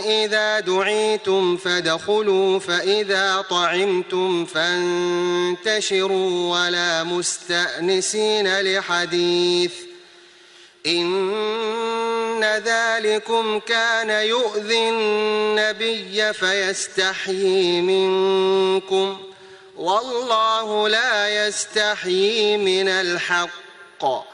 إذا دعيتم فادخلوا فإذا طعمتم فانتشروا ولا مستأنسين لحديث. إن ذلكم كان يؤذي النبي فيستحيي منكم. والله لا يستحيي من الحق.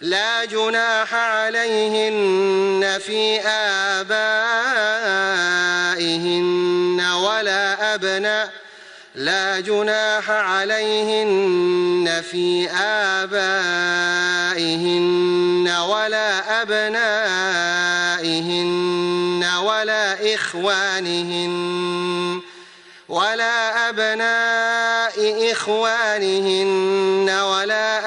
لا جناح عليهن في آبائهن ولا أبناء لا جناح عليهن في آبائهن ولا أبنائهن ولا إخوانهن ولا أبناء إخوانهن ولا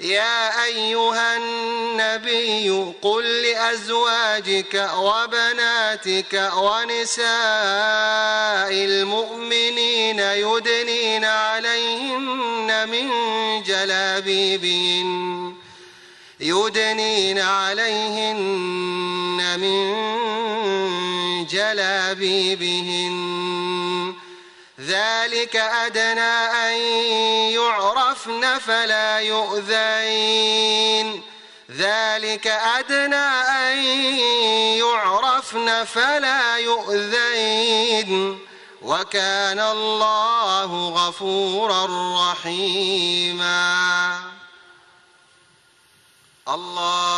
يا أيها النبي قل لأزواجك وبناتك ونساء المؤمنين يدنين عليهن من جلابيبهن يدنين عليهن من جلابيبهن. ذلك أدنى أن يعرفن فلا يؤذين. ذلك أدنى أن يعرفن فلا يؤذين. وكان الله غفورا رحيما. الله